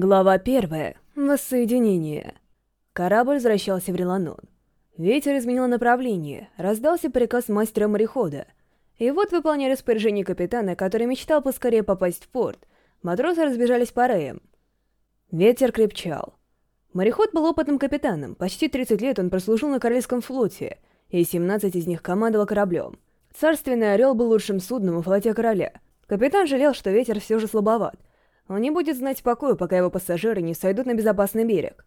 Глава первая. Воссоединение. Корабль возвращался в Реланон. Ветер изменил направление, раздался приказ мастера морехода. И вот, выполняя распоряжение капитана, который мечтал поскорее попасть в порт, матросы разбежались по реям. Ветер крепчал. Мореход был опытным капитаном, почти 30 лет он прослужил на Королевском флоте, и 17 из них командовал кораблем. Царственный Орел был лучшим судном у флоте короля. Капитан жалел, что ветер все же слабоват — он не будет знать покоя, пока его пассажиры не сойдут на безопасный берег.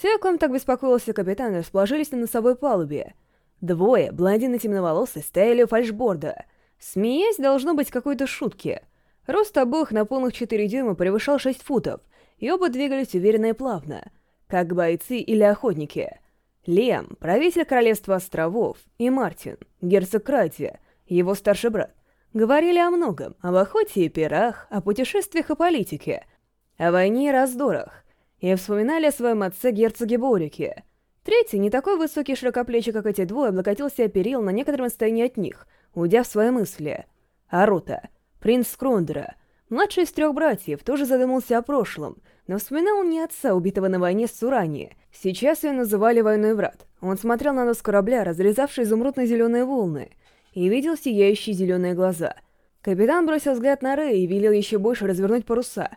Те, о ком так беспокоился капитан, расположились на носовой палубе. Двое, блондин и темноволосый, стояли у фальшборда. Смеясь, должно быть какой-то шутки. Рост обоих на полных 4 дюйма превышал 6 футов, и оба двигались уверенно и плавно, как бойцы или охотники. Лем, правитель Королевства Островов, и Мартин, герцог Крати, его старший брат говорили о многом, об охоте и пирах, о путешествиях и политике, о войне и раздорах, и вспоминали о своем отце-герцоге Борике. Третий, не такой высокий и широкоплечий, как эти двое, облокотился о перил на некотором расстоянии от них, уйдя в свои мысли. Арута, принц Крондера, младший из трех братьев, тоже задумался о прошлом, но вспоминал не отца, убитого на войне с Сурани. Сейчас ее называли «Войной врат». Он смотрел на нос корабля, разрезавший изумрудно-зеленые волны — и видел сияющие зеленые глаза. Капитан бросил взгляд на Рэя и велел еще больше развернуть паруса.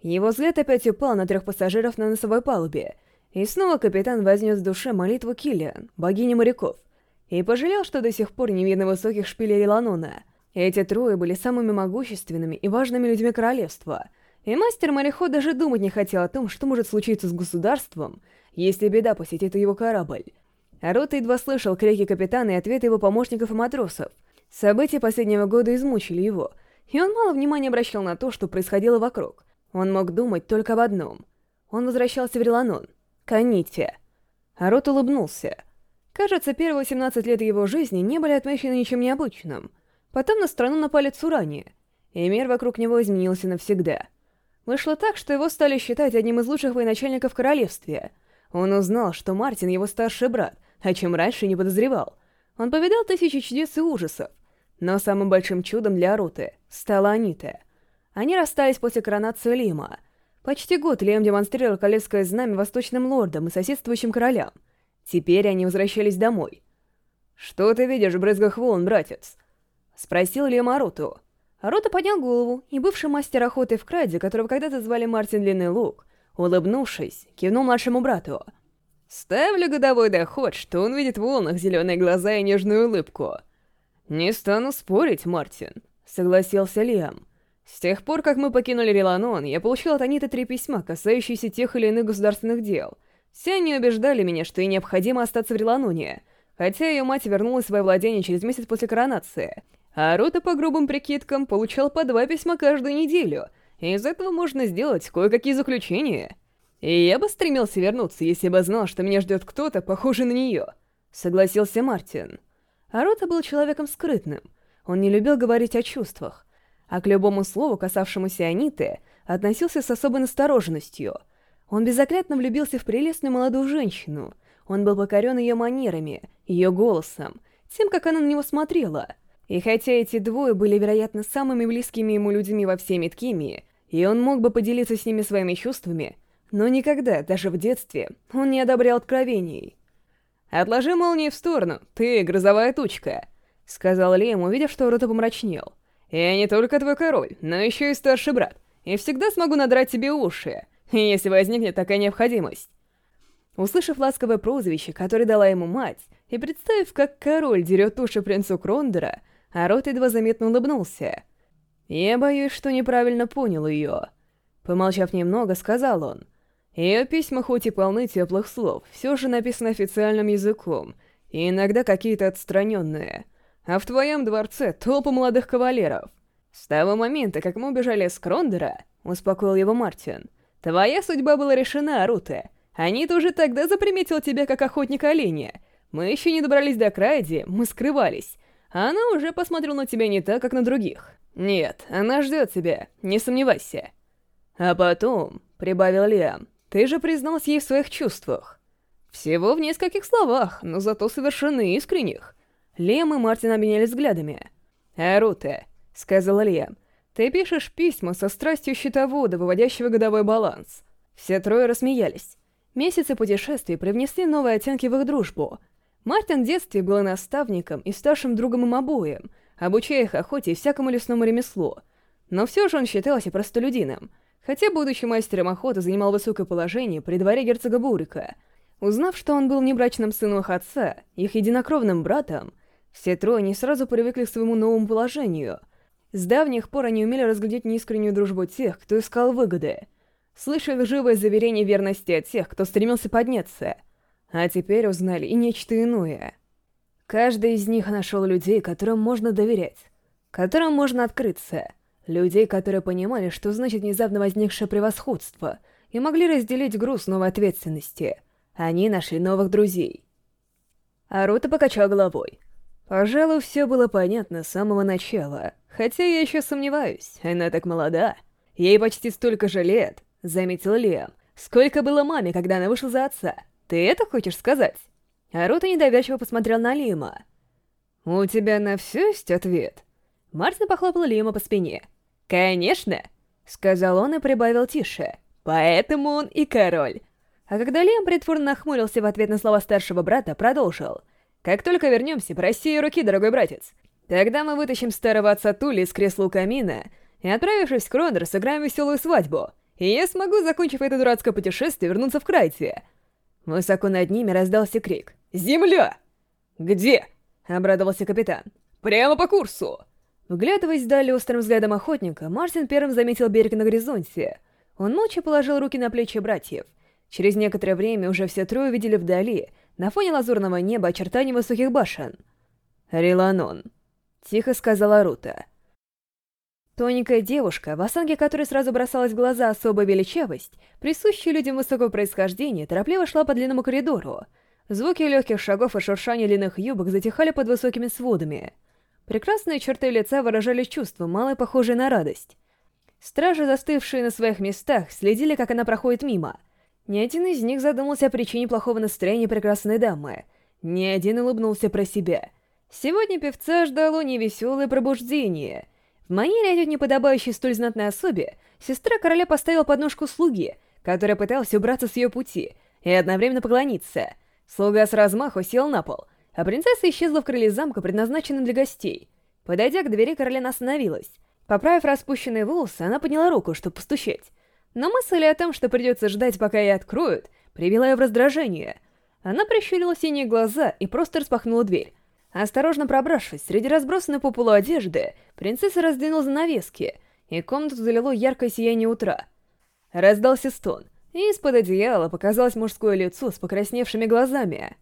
Его взгляд опять упал на трех пассажиров на носовой палубе, и снова капитан вознес в душе молитву Киллиан, богини моряков, и пожалел, что до сих пор не видно высоких шпилей Реланона. Эти трое были самыми могущественными и важными людьми королевства, и мастер-мореход даже думать не хотел о том, что может случиться с государством, если беда посетит его корабль. Рота едва слышал крики капитана и ответы его помощников и матросов. События последнего года измучили его, и он мало внимания обращал на то, что происходило вокруг. Он мог думать только об одном. Он возвращался в Реланон, к Аните. А Рот улыбнулся. Кажется, первые О чем раньше не подозревал. Он повидал тысячи чудес и ужасов. Но самым большим чудом для Руты стала Анита. Они расстались после коронации Лима. Почти год Лем демонстрировал королевское знамя восточным лордам и соседствующим королям. Теперь они возвращались домой. «Что ты видишь в брызгах волн, братец?» — спросил Лем Аруту. Арута поднял голову, и бывший мастер охоты в Краде, которого когда-то звали Мартин Длинный Лук, улыбнувшись, кивнул младшему брату — Ставлю годовой доход, что он видит в волнах зеленые глаза и нежную улыбку. «Не стану спорить, Мартин», — согласился Лиам. «С тех пор, как мы покинули Реланон, я получил от Аниты три письма, касающиеся тех или иных государственных дел. Все они убеждали меня, что ей необходимо остаться в Реланоне, хотя ее мать вернулась в свое владение через месяц после коронации. А Рота, по грубым прикидкам, получал по два письма каждую неделю, и из этого можно сделать кое-какие заключения». И я бы стремился вернуться, если бы знал, что меня ждет кто-то, похожий на нее», — согласился Мартин. Арота был человеком скрытным. Он не любил говорить о чувствах. А к любому слову, касавшемуся Аниты, относился с особой настороженностью. Он безоклятно влюбился в прелестную молодую женщину. Он был покорен ее манерами, ее голосом, тем, как она на него смотрела. И хотя эти двое были, вероятно, самыми близкими ему людьми во всей Миткемии, и он мог бы поделиться с ними своими чувствами — но никогда, даже в детстве, он не одобрял откровений. «Отложи молнии в сторону, ты грозовая тучка», — сказал Лем, увидев, что Рота помрачнел. «Я не только твой король, но еще и старший брат, и всегда смогу надрать тебе уши, если возникнет такая необходимость». Услышав ласковое прозвище, которое дала ему мать, и представив, как король дерет уши принцу Крондера, Арот едва заметно улыбнулся. «Я боюсь, что неправильно понял ее». Помолчав немного, сказал он. Ее письма хоть и полны теплых слов, все же написаны официальным языком, и иногда какие-то отстраненные. А в твоем дворце толпа молодых кавалеров. С того момента, как мы убежали с Крондера, успокоил его Мартин, твоя судьба была решена, Руте. то уже тогда заприметил тебя как охотника оленя. Мы еще не добрались до Крайди, мы скрывались. А она уже посмотрела на тебя не так, как на других. Нет, она ждет тебя, не сомневайся. А потом, прибавил Лиам, ты же призналась ей в своих чувствах. Всего в нескольких словах, но зато совершенно искренних. Лем и Мартин обменялись взглядами. «Эруте», — сказала Лем, — «ты пишешь письма со страстью счетовода, выводящего годовой баланс». Все трое рассмеялись. Месяцы путешествий привнесли новые оттенки в их дружбу. Мартин в детстве был наставником и старшим другом им обоим, обучая их охоте и всякому лесному ремеслу. Но все же он считался простолюдином — Хотя будущий мастером охоты занимал высокое положение при дворе герцога Бурика. Узнав, что он был небрачным сыном их отца, их единокровным братом, все трое не сразу привыкли к своему новому положению. С давних пор они умели разглядеть неискреннюю дружбу тех, кто искал выгоды. Слышали живое заверение верности от тех, кто стремился подняться. А теперь узнали и нечто иное. Каждый из них нашел людей, которым можно доверять, которым можно открыться — Людей, которые понимали, что значит внезапно возникшее превосходство, и могли разделить груз новой ответственности. Они нашли новых друзей. Арута покачал головой. Пожалуй, все было понятно с самого начала. Хотя я еще сомневаюсь, она так молода. Ей почти столько же лет, заметил Лиам. Сколько было маме, когда она вышла за отца? Ты это хочешь сказать? Арута недоверчиво посмотрел на Лима. «У тебя на все есть ответ?» Мартин похлопал Лима по спине. «Конечно!» — сказал он и прибавил тише. «Поэтому он и король!» А когда Лем притворно нахмурился в ответ на слова старшего брата, продолжил. «Как только вернемся, проси ее руки, дорогой братец. Тогда мы вытащим старого отца Тули из кресла у камина и, отправившись в Кронер, сыграем веселую свадьбу. И я смогу, закончив это дурацкое путешествие, вернуться в Крайте». Высоко над ними раздался крик. «Земля!» «Где?» — обрадовался капитан. «Прямо по курсу!» Вглядываясь далее острым взглядом охотника, Мартин первым заметил берег на горизонте. Он молча положил руки на плечи братьев. Через некоторое время уже все трое увидели вдали, на фоне лазурного неба, очертания высоких башен. «Реланон», — тихо сказала Рута. Тоненькая девушка, в осанке которой сразу бросалась в глаза особая величавость, присущая людям высокого происхождения, торопливо шла по длинному коридору. Звуки легких шагов и шуршания длинных юбок затихали под высокими сводами — Прекрасные черты лица выражали чувства, мало похожие на радость. Стражи, застывшие на своих местах, следили, как она проходит мимо. Ни один из них задумался о причине плохого настроения прекрасной дамы. Ни один улыбнулся про себя. Сегодня певца ждало невеселое пробуждение. В манере идет неподобающей столь знатной особе, сестра короля поставила подножку слуги, которая пыталась убраться с ее пути, и одновременно поклониться. Слуга с размаху сел на пол — а принцесса исчезла в крыле замка, предназначенном для гостей. Подойдя к двери, Каролина остановилась. Поправив распущенные волосы, она подняла руку, чтобы постучать. Но мысль о том, что придется ждать, пока ее откроют, привела ее в раздражение. Она прищурила синие глаза и просто распахнула дверь. Осторожно пробравшись, среди разбросанной по полу одежды, принцесса раздвинула занавески, и комнату залило яркое сияние утра. Раздался стон, и из-под одеяла показалось мужское лицо с покрасневшими глазами.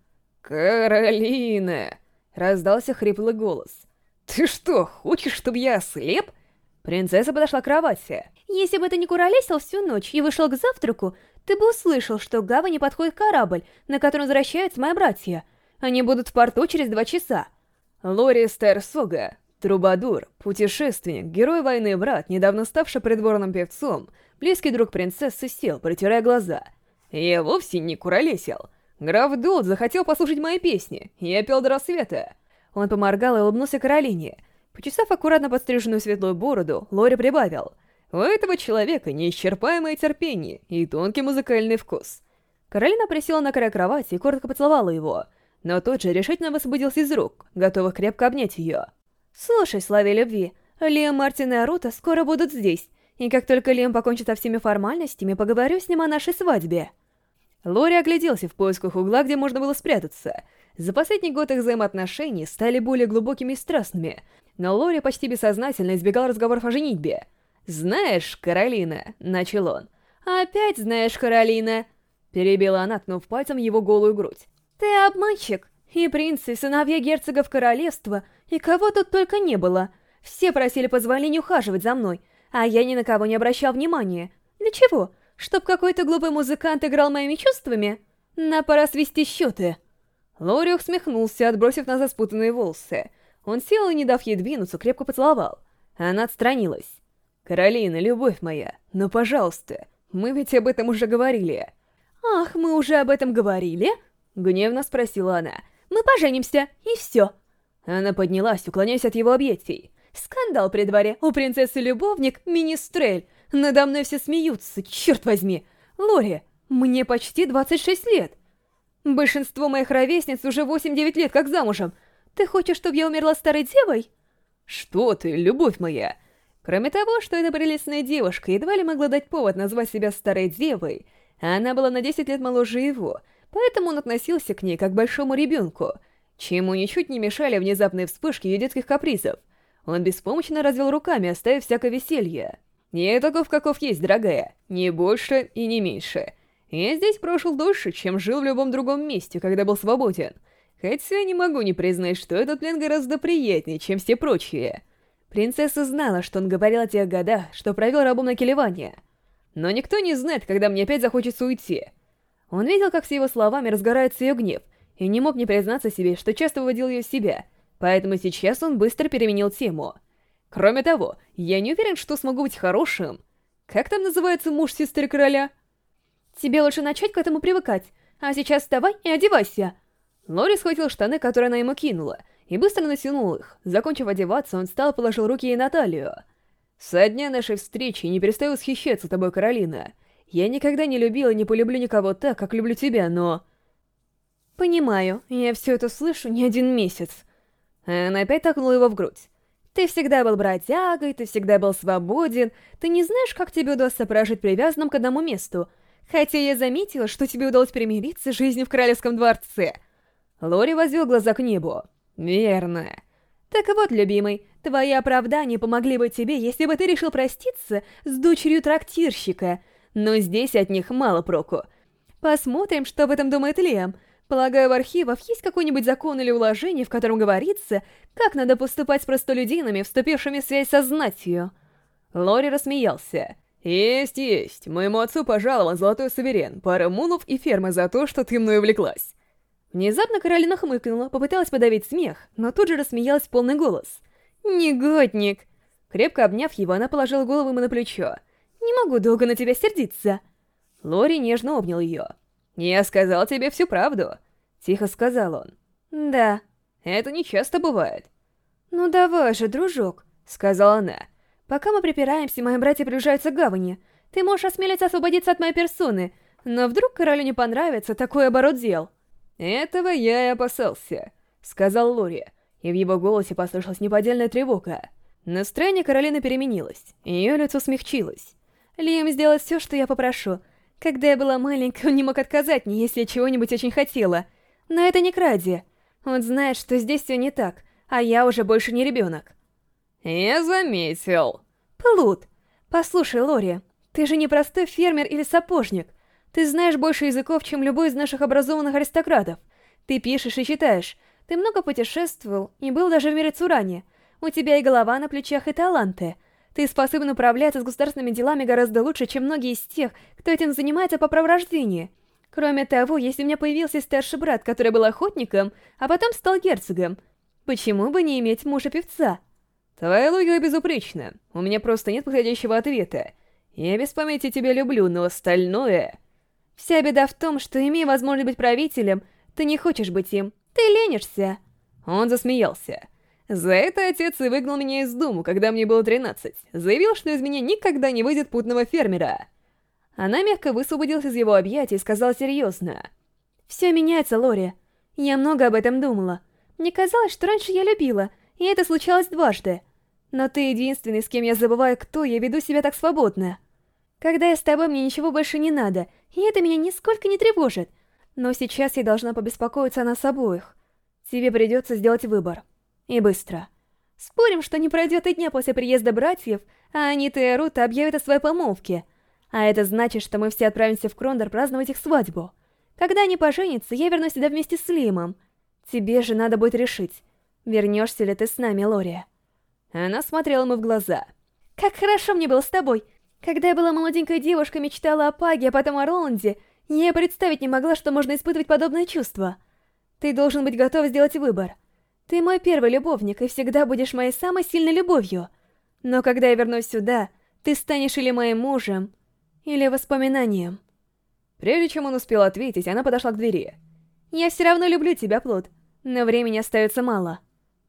«Каролина!» — раздался хриплый голос. «Ты что, хочешь, чтобы я ослеп?» Принцесса подошла к кровати. «Если бы ты не куролесил всю ночь и вышел к завтраку, ты бы услышал, что к гавани подходит корабль, на котором возвращаются мои братья. Они будут в порту через два часа». Лори Стерсуга, трубадур, путешественник, герой войны и брат, недавно ставший придворным певцом, близкий друг принцессы сел, протирая глаза. «Я вовсе не куролесил. Граф Дулт захотел послушать мои песни, я пел до рассвета. Он поморгал и улыбнулся Каролине. Почесав аккуратно подстриженную светлую бороду, Лори прибавил. У этого человека неисчерпаемое терпение и тонкий музыкальный вкус. Каролина присела на край кровати и коротко поцеловала его, но тот же решительно высвободился из рук, готовых крепко обнять ее. «Слушай, славе любви, Лиам, Мартин и Арута скоро будут здесь, и как только Лиам покончит со всеми формальностями, поговорю с ним о нашей свадьбе». Лори огляделся в поисках угла, где можно было спрятаться. За последний год их взаимоотношения стали более глубокими и страстными, но Лори почти бессознательно избегал разговоров о женитьбе. «Знаешь, Каролина», — начал он. «Опять знаешь, Каролина», — перебила она, ткнув пальцем его голую грудь. «Ты обманщик, и принцы, и сыновья герцогов королевства, и кого тут только не было. Все просили позволения ухаживать за мной, а я ни на кого не обращал внимания. Для чего? Чтоб какой-то глупый музыкант играл моими чувствами? На пора свести счеты». Лори усмехнулся, отбросив назад спутанные волосы. Он сел и, не дав ей двинуться, крепко поцеловал. Она отстранилась. «Каролина, любовь моя, ну пожалуйста, мы ведь об этом уже говорили». «Ах, мы уже об этом говорили?» — гневно спросила она. «Мы поженимся, и все». Она поднялась, уклоняясь от его объятий. «Скандал при дворе. У принцессы любовник — министрель. Надо мной все смеются, черт возьми. Лори, мне почти 26 лет. Большинство моих ровесниц уже 8-9 лет как замужем. Ты хочешь, чтобы я умерла старой девой? Что ты, любовь моя? Кроме того, что эта прелестная девушка едва ли могла дать повод назвать себя старой девой, она была на 10 лет моложе его, поэтому он относился к ней как к большому ребенку, чему ничуть не мешали внезапные вспышки ее детских капризов. Он беспомощно развел руками, оставив всякое веселье. «Я таков, каков есть, дорогая, не больше и не меньше. Я здесь прожил дольше, чем жил в любом другом месте, когда был свободен. Хотя не могу не признать, что этот плен гораздо приятнее, Кроме того, я не уверен, что смогу быть хорошим. Как там называется муж сестры короля? Тебе лучше начать к этому привыкать. А сейчас вставай и одевайся. Лори схватил штаны, которые она ему кинула, и быстро натянул их. Закончив одеваться, он встал и положил руки ей на талию. «Со дня нашей встречи не перестаю восхищаться тобой, Каролина. Я никогда не любила и не полюблю никого так, как люблю тебя, но...» «Понимаю, я все это слышу не один месяц». Она опять такнула его в грудь. Ты всегда был бродягой, ты всегда был свободен. Ты не знаешь, как тебе удалось сопражить привязанным к одному месту. Хотя я заметила, что тебе удалось примириться с жизнью в королевском дворце. Лори возвел глаза к небу. Верно. Так вот, любимый, твои оправдания помогли бы тебе, если бы ты решил проститься с дочерью трактирщика. Но здесь от них мало проку. Посмотрим, что об этом думает Лиам. Полагаю, в архивах есть какой-нибудь закон или уложение, в котором говорится, как надо поступать с простолюдинами, вступившими в связь со знатью?» Лори рассмеялся. «Есть, есть. Моему отцу пожалован золотой суверен, пара мулов и фермы за то, что ты мной увлеклась». Внезапно Каролина хмыкнула, попыталась подавить смех, но тут же рассмеялась в полный голос. «Негодник!» Крепко обняв его, она положила голову ему на плечо. «Не могу долго на тебя сердиться!» Лори нежно обнял ее. «Я сказал тебе всю правду», — тихо сказал он. «Да». «Это не часто бывает». «Ну давай же, Когда я была маленькая, он не мог отказать мне, если я чего-нибудь очень хотела. Но это не Кради. Он знает, что здесь все не так, а я уже больше не ребенок. Я заметил. Плут, послушай, Лори, ты же не простой фермер или сапожник. Ты знаешь больше языков, чем любой из наших образованных аристократов. Ты пишешь и читаешь. Ты много путешествовал и был даже в мире Цуране. У тебя и голова на плечах, и таланты. Ты способен управляться с государственными делами гораздо лучше, чем многие из тех, кто этим занимается по праву рождения. Кроме того, если у меня появился старший брат, который был охотником, а потом стал герцогом, почему бы не иметь мужа-певца? Твоя логика безупречна. У меня просто нет подходящего ответа. Я без памяти тебя люблю, но остальное... Вся беда в том, что, имея и быстро. Спорим, что не пройдет и дня после приезда братьев, а Анита и Рут объявят о своей помолвке. А это значит, что мы все отправимся в Крондор праздновать их свадьбу. Когда они поженятся, я вернусь сюда вместе с Лимом. Тебе же надо будет решить, вернешься ли ты с нами, Лори. Она смотрела ему в глаза. «Как хорошо мне было с тобой! Когда я была молоденькой девушкой, мечтала о Паге, а потом о Роланде, я представить не могла, что можно испытывать подобное чувство. Ты должен быть готов сделать выбор». Ты мой первый любовник и всегда будешь моей самой сильной любовью. Но когда я вернусь сюда, ты станешь или моим мужем, или воспоминанием. Прежде чем он успел ответить, она подошла к двери. «Я все равно люблю тебя, Плут, но времени остается мало».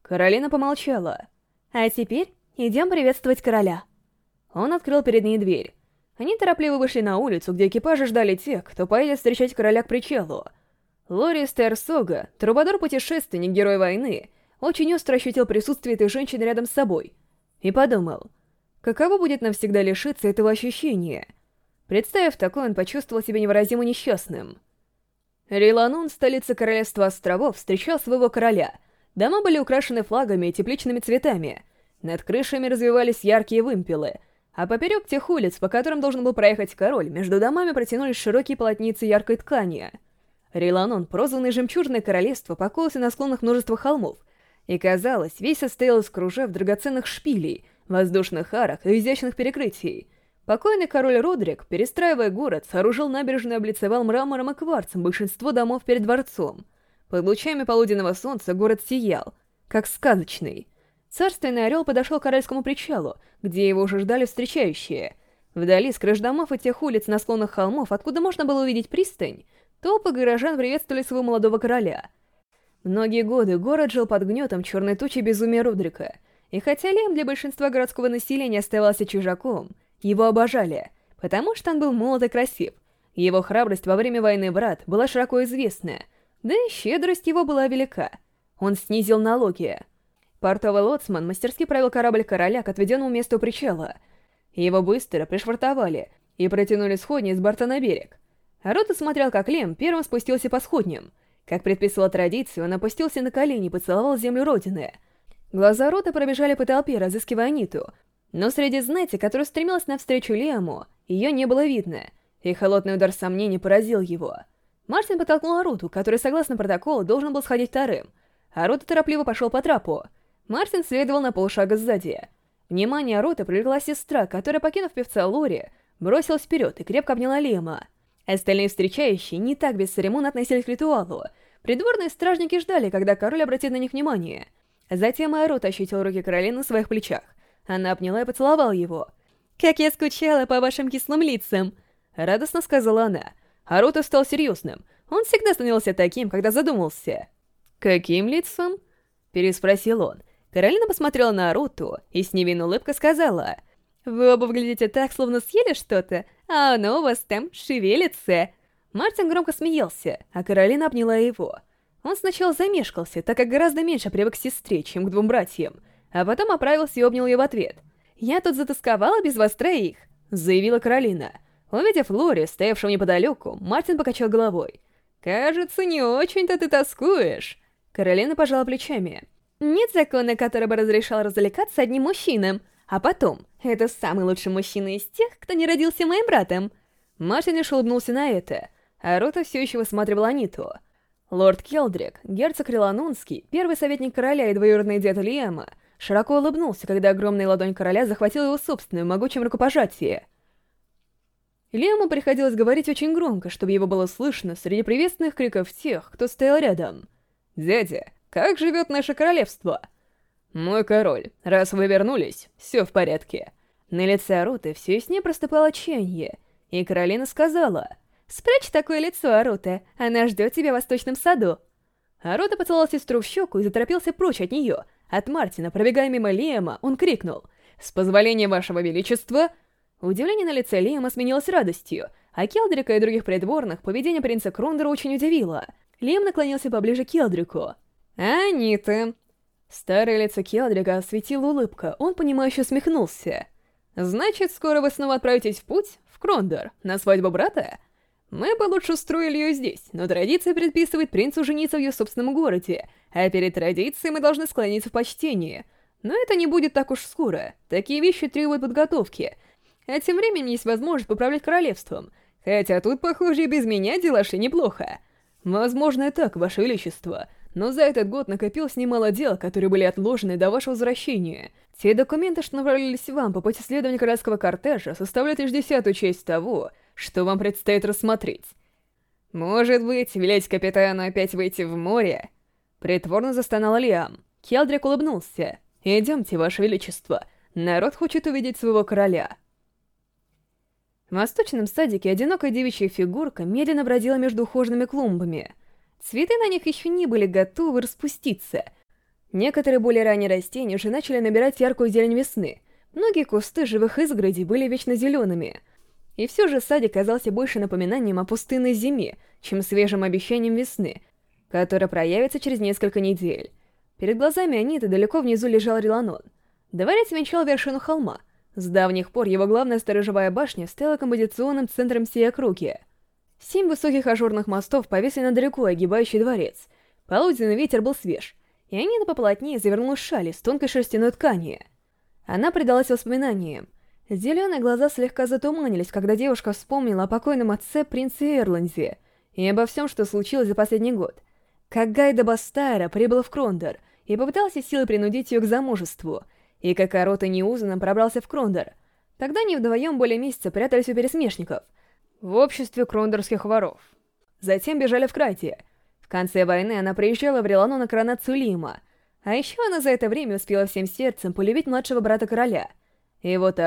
Каролина помолчала. «А теперь идем приветствовать короля». Он открыл перед ней дверь. Они торопливо вышли на улицу, где экипажи ждали тех, кто поедет встречать короля Лорис Терсога, трубадор путешественник, герой войны, очень остро ощутил присутствие этой женщины рядом с собой и подумал, каково будет навсегда лишиться этого ощущения. Представив такое, он почувствовал себя невыразимо несчастным. Риланун, столица Королевства Островов, встречал своего короля. Дома были украшены флагами и тепличными цветами. Над крышами развивались яркие вымпелы, а поперек тех улиц, по которым должен был проехать король, между домами протянулись широкие полотницы яркой ткани — Рейланон прозванный «Жемчужное королевство», покоился на склонах множества холмов, и, казалось, весь состоял из кружев драгоценных шпилей, воздушных арок и изящных перекрытий. Покойный король Родрик, перестраивая город, сооружил набережную и облицевал мрамором и кварцем большинство домов перед дворцом. Под лучами полуденного солнца город сиял, как сказочный. Царственный орел подошел к корольскому причалу, где его уже ждали встречающие. Вдали с крыш домов и тех улиц на склонах холмов, откуда можно было увидеть пристань, толпы горожан приветствовали своего молодого короля. Многие годы город жил под гнетом черной тучи безумия Рудрика, и хотя Лем для большинства городского населения оставался чужаком, его обожали, потому что он был молод и красив. Его храбрость во время войны брат была широко известна, да и щедрость его была велика. Он снизил налоги. Портовый лоцман мастерски правил корабль короля к отведенному месту причала. Его быстро пришвартовали и протянули сходни с борта на берег. Рота смотрел, как Лем первым спустился по сходням. Как предписывал традицию, он опустился на колени и поцеловал землю Родины. Глаза Рота пробежали по толпе, разыскивая Ниту. Но среди знати, которая стремилась навстречу Лему, ее не было видно, и холодный удар сомнений поразил его. Мартин подтолкнул Аруту, который, согласно протоколу, должен был сходить вторым. Арута торопливо пошел по трапу. Мартин следовал на полшага сзади. Внимание Арута привлекла сестра, которая, покинув певца Лори, бросилась вперед и крепко обняла Лема. Остальные встречающие не так бесцеремонно относились к ритуалу. Придворные стражники ждали, когда король обратит на них внимание. Затем Айрут ощутил руки Короли на своих плечах. Она обняла и поцеловала его. «Как я скучала по вашим кислым лицам!» Радостно сказала она. Аруто стал серьезным. Он всегда становился таким, когда задумался. «Каким лицом?» Переспросил он. Каролина посмотрела на Аруту и с невинной улыбкой сказала. «Вы оба выглядите так, словно съели что-то, а оно ну, у вас там шевелится!» Мартин громко смеялся, а Каролина обняла его. Он сначала замешкался, так как гораздо меньше привык к сестре, чем к двум братьям, а потом оправился и обнял ее в ответ. «Я тут затасковала без вас троих», — заявила Каролина. Увидев Лори, стоявшего неподалеку, Мартин покачал головой. «Кажется, не очень-то ты тоскуешь». Каролина пожала плечами. «Нет закона, который бы разрешал развлекаться одним мужчинам. А потом, это самый лучший мужчина из тех, кто не родился моим братом. Мартин лишь улыбнулся на это, а Рота все еще высматривала ниту. Лорд Келдрик, герцог Реланунский, первый советник короля и двоюродный дед Лиэма, широко улыбнулся, когда огромная ладонь короля захватила его собственную могучим рукопожатие. Лему приходилось говорить очень громко, чтобы его было слышно среди приветственных криков тех, кто стоял рядом. «Дядя, как живет наше королевство?» «Мой король, раз вы вернулись, все в порядке». На лице Аруты все с ней проступало отчаяние, и Каролина сказала, «Спрячь такое лицо, Арута, она ждет тебя в восточном саду». Арута поцеловал сестру в щеку и заторопился прочь от нее. От Мартина, пробегая мимо Лиэма, он крикнул, «С позволения вашего величества!» Удивление на лице Лиэма сменилось радостью, а Келдрика и других придворных поведение принца Крундера очень удивило. Лиэм наклонился поближе к Келдрику. «Анита, Старое лицо Келдрика осветила улыбка, он понимающе усмехнулся. «Значит, скоро вы снова отправитесь в путь? В Крондор? На свадьбу брата?» «Мы бы лучше устроили ее здесь, но традиция предписывает принцу жениться в ее собственном городе, а перед традицией мы должны склониться в почтении. Но это не будет так уж скоро, такие вещи требуют подготовки, а тем временем есть возможность поправлять королевством, хотя тут, похоже, и без меня дела шли неплохо. Возможно, и так, ваше величество». Но за этот год накопилось немало дел, которые были отложены до вашего возвращения. Те документы, что направились вам по пути следования королевского кортежа, составляют лишь десятую часть того, что вам предстоит рассмотреть. Может быть, велеть капитану опять выйти в море? Притворно застонал Лиам. Келдрик улыбнулся. «Идемте, ваше величество. Народ хочет увидеть своего короля». В восточном садике одинокая девичья фигурка медленно бродила между ухоженными клумбами — Цветы на них еще не были готовы распуститься. Некоторые более ранние растения уже начали набирать яркую зелень весны. Многие кусты живых изгородей были вечно зелеными. И все же садик казался больше напоминанием о пустынной зиме, чем свежим обещанием весны, которая проявится через несколько недель. Перед глазами Аниты далеко внизу лежал Реланон. Дворец венчал вершину холма. С давних пор его главная сторожевая башня стала композиционным центром всей округи. Семь высоких ажурных мостов повесили над рекой, огибающей дворец. Полуденный ветер был свеж, и Анина поплотнее завернула шаль из тонкой шерстяной ткани. Она предалась воспоминаниям. Зеленые глаза слегка затуманились, когда девушка вспомнила о покойном отце принце Эрландзе и обо всем, что случилось за последний год. Как Гайда Бастайра прибыл в Крондор и попытался силой принудить ее к замужеству, и как Орота неузнанно пробрался в Крондор. Тогда они вдвоем более месяца прятались у пересмешников — в обществе крондорских воров. Затем бежали в Крате. В конце войны она приезжала в Релану на коронацию Лима, а еще она за это время успела всем сердцем полюбить младшего брата короля — и вот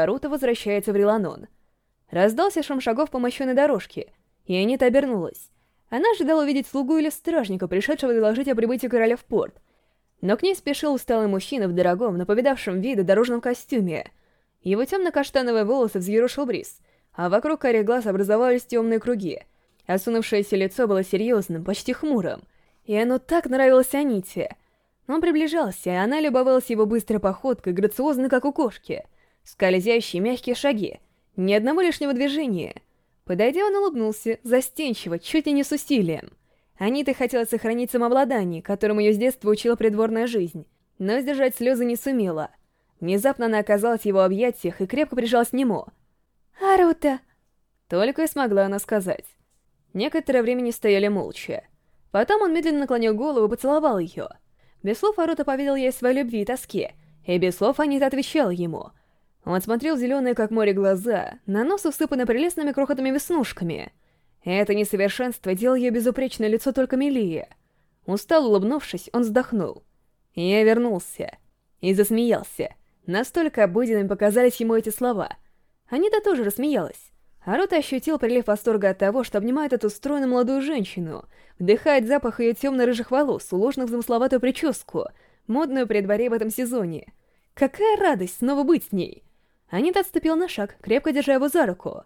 а вокруг карих глаз образовались темные круги. Осунувшееся лицо было серьезным, почти хмурым. И оно так нравилось Аните. Он приближался, и она любовалась его быстрой походкой, грациозной, как у кошки. Скользящие мягкие шаги. Ни одного лишнего движения. Подойдя, он улыбнулся, застенчиво, чуть ли не с усилием. Анита хотела сохранить самообладание, которому ее с детства учила придворная жизнь, но сдержать слезы не сумела. Внезапно она оказалась в его объятиях и крепко прижалась к нему — «Арута!» Только и смогла она сказать. Некоторое время не стояли молча. Потом он медленно наклонил голову и поцеловал ее. Без слов Арута поведал ей своей любви и тоске, и без слов Анита отвечала ему. Он смотрел зеленые, как море, глаза, на нос усыпаны прелестными крохотными веснушками. Это несовершенство делало ее безупречное лицо только милее. Устал улыбнувшись, он вздохнул. Я вернулся. И засмеялся. Настолько обыденными показались ему эти слова — Анита тоже рассмеялась. Арута ощутил прилив восторга от того, что обнимает эту стройную молодую женщину, вдыхает запах ее темно-рыжих волос, уложенных в замысловатую прическу, модную при дворе в этом сезоне. Какая радость снова быть с ней! Анита отступила на шаг, крепко держа его за руку.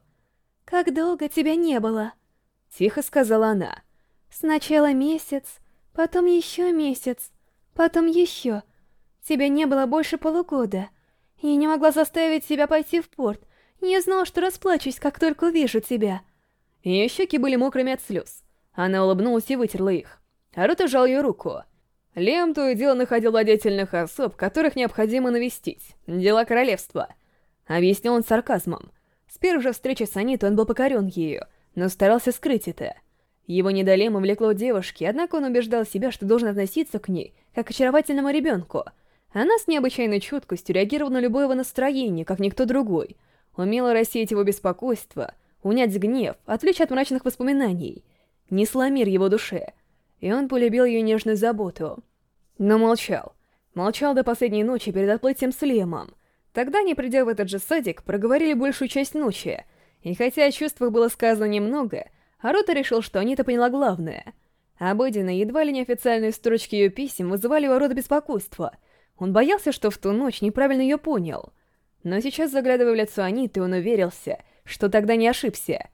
«Как долго тебя не было?» — тихо сказала она. «Сначала месяц, потом еще месяц, потом еще. Тебя не было больше полугода. Я не могла заставить себя пойти в порт, я знала, что расплачусь, как только увижу тебя. Ее щеки были мокрыми от слез. Она улыбнулась и вытерла их. Аруто жал ее руку. Лем то и дело находил владетельных особ, которых необходимо навестить. Дела королевства. Объяснил он сарказмом. С первой же встречи с Анитой он был покорен ею, но старался скрыть это. Его недолем увлекло девушки, однако он убеждал себя, что должен относиться к ней, как к очаровательному ребенку. Она с необычайной чуткостью реагировала на любое его настроение, как никто другой — умела рассеять его беспокойство, унять гнев, отвлечь от мрачных воспоминаний. Несла мир его душе, и он полюбил ее нежную заботу. Но молчал. Молчал до последней ночи перед отплытием с Лемом. Тогда, не придя в этот же садик, проговорили большую часть ночи, и хотя о чувствах было сказано немного, Арота решил, что Анита поняла главное. Обыденные, едва ли неофициальные строчки ее писем вызывали у Арота беспокойство. Он боялся, что в ту ночь неправильно ее понял — но сейчас заглядывая в лицо Аниты, он уверился, что тогда не ошибся.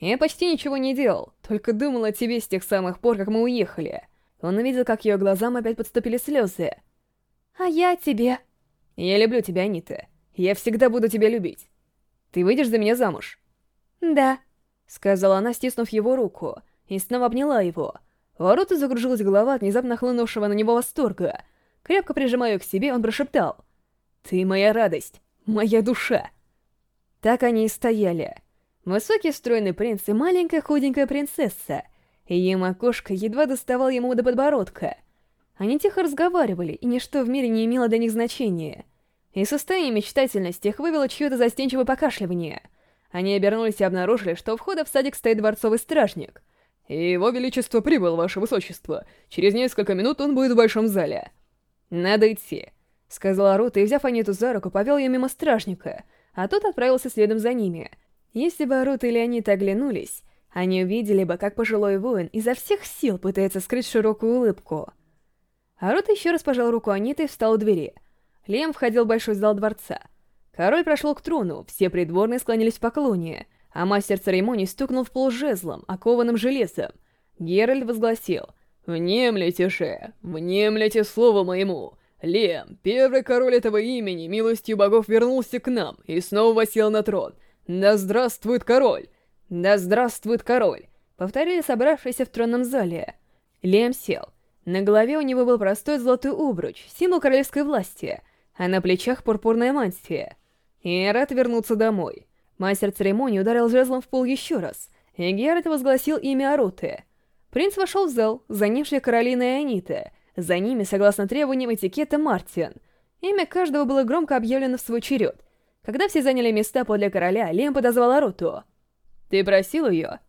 Я почти ничего не делал, только думал о тебе с тех самых пор, как мы уехали. Он увидел, как ее глазам опять подступили слезы. «А я тебе...» «Я люблю тебя, Анита. Я всегда буду тебя любить. Ты выйдешь за меня замуж?» «Да», — сказала она, стиснув его руку, и снова обняла его. В Ворота загружилась голова от внезапно хлынувшего на него восторга. Крепко прижимая ее к себе, он прошептал. «Ты моя радость. Моя душа!» Так они и стояли. Высокий стройный принц и маленькая худенькая принцесса. Ее макушка едва доставал ему до подбородка. Они тихо разговаривали, и ничто в мире не имело для них значения. И состояние мечтательности их вывело чье-то застенчивое покашливание. Они обернулись и обнаружили, что у входа в садик стоит дворцовый стражник. И «Его Величество прибыл, Ваше Высочество. Через несколько минут он будет в Большом Зале». «Надо идти». Сказала Рута и, взяв Аниту за руку, повел ее мимо стражника, а тот отправился следом за ними. Если бы Рута и Леонид оглянулись, они увидели бы, как пожилой воин изо всех сил пытается скрыть широкую улыбку. А еще раз пожал руку Аниты и встал у двери. Лем входил в большой зал дворца. Король прошел к трону, все придворные склонились в поклоне, а мастер церемонии стукнул в пол жезлом, окованным железом. Геральт возгласил «Внемлите же! Внемлите слово моему!» Лем, первый король этого имени, милостью богов вернулся к нам и снова сел на трон. Да здравствует король! Да здравствует король! Повторили собравшиеся в тронном зале. Лем сел. На голове у него был простой золотой обруч, символ королевской власти, а на плечах пурпурная мантия. И рад вернуться домой. Мастер церемонии ударил жезлом в пол еще раз, и Геральт возгласил имя Аруты. Принц вошел в зал, за ним шли Каролина и за ними, согласно требованиям этикета, Мартин. Имя каждого было громко объявлено в свой черед. Когда все заняли места подле короля, Лем подозвал Аруту. «Ты просил ее?»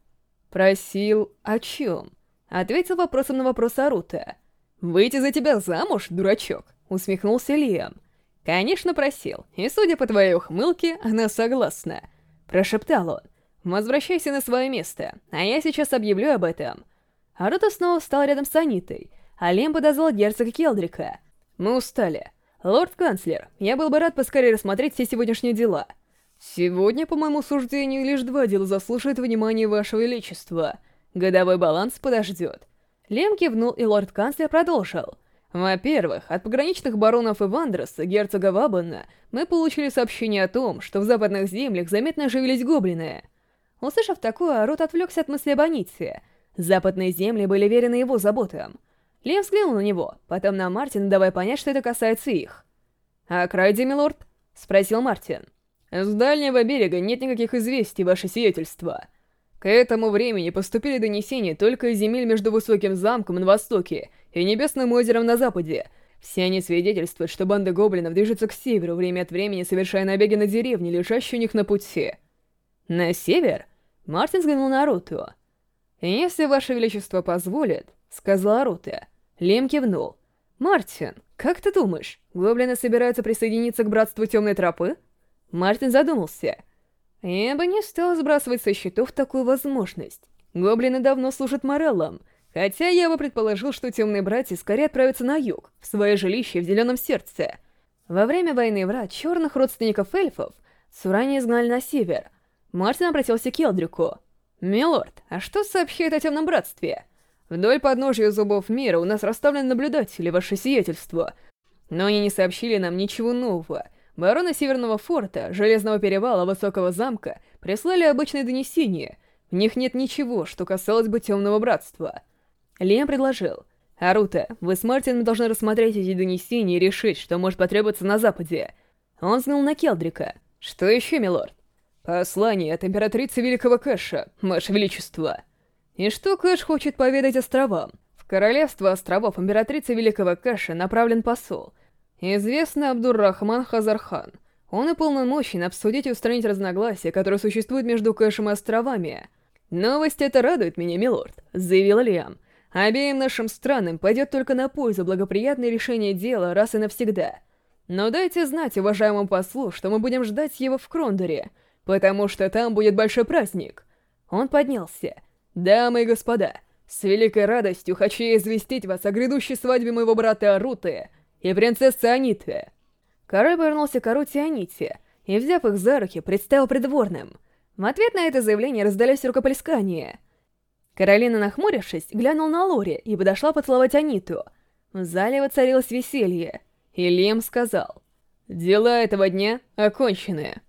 «Просил о чем?» Ответил вопросом на вопрос Арута. «Выйти за тебя замуж, дурачок?» Усмехнулся Лиам. «Конечно, просил, и, судя по твоей ухмылке, она согласна», — прошептал он. «Возвращайся на свое место, а я сейчас объявлю об этом». Арута снова встал рядом Олимп подозвал герцога Келдрика. «Мы устали. Лорд-канцлер, я был бы рад поскорее рассмотреть все сегодняшние дела. Сегодня, по моему суждению, лишь два дела заслушают внимания вашего величества. Годовой баланс подождет». Лем кивнул, и лорд-канцлер продолжил. Во-первых, от пограничных баронов Ивандроса, герцога Вабана, мы получили сообщение о том, что в западных землях заметно оживились гоблины. Услышав такое, Рот отвлекся от мысли о Боните. Западные земли были верены его заботам. Лев взглянул на него, потом на Мартина, давая понять, что это касается их. «А Крайди, милорд?» — спросил Мартин. «С дальнего берега нет никаких известий, ваше сиятельство. К этому времени поступили донесения только из земель между Высоким замком на востоке и Небесным озером на западе. Все они свидетельствуют, что банда гоблинов движется к северу, время от времени совершая набеги на деревни, лежащие у них на пути». «На север?» — Мартин взглянул на Руту. «Если ваше величество позволит», — сказала Рута, — Лем кивнул. «Мартин, как ты думаешь, Гоблины собираются присоединиться к Братству Темной Тропы?» Мартин задумался. «Я бы не стал сбрасывать со счетов такую возможность. Гоблины давно служат Мореллам, хотя я бы предположил, что Темные Братья скорее отправятся на юг, в свое жилище в Зеленом Сердце. Во время войны врат черных родственников эльфов Сурани изгнали на север. Мартин обратился к Елдрику. «Милорд, а что сообщает о Темном Братстве?» Вдоль подножия зубов мира у нас расставлены наблюдатели, ваше сиятельство. Но они не сообщили нам ничего нового. Бароны Северного форта, Железного перевала, Высокого замка прислали обычные донесения. В них нет ничего, что касалось бы Темного Братства. Лем предложил. «Арута, вы с Мартином должны рассмотреть эти донесения и решить, что может потребоваться на Западе». Он взглянул на Келдрика. «Что еще, милорд?» «Послание от императрицы Великого Кэша, Ваше Величество!» И что Кэш хочет поведать островам. В королевство островов императрица Великого Кэша направлен посол. Известный Абдуррахман Хазархан. Он и полномочен обсудить и устранить разногласия, которые существуют между Кэшем и островами. «Новость это радует меня, милорд», — заявил Лиам. «Обеим нашим странам пойдет только на пользу благоприятное решение дела раз и навсегда. Но дайте знать уважаемому послу, что мы будем ждать его в Крондоре, потому что там будет большой праздник». Он поднялся. «Дамы и господа, с великой радостью хочу известить вас о грядущей свадьбе моего брата Аруты и принцессы Аниты. Король повернулся к Аруте и Аните и, взяв их за руки, представил придворным. В ответ на это заявление раздались рукоплескания. Каролина, нахмурившись, глянул на Лори и подошла поцеловать Аниту. В зале воцарилось веселье, и Лем сказал, «Дела этого дня окончены».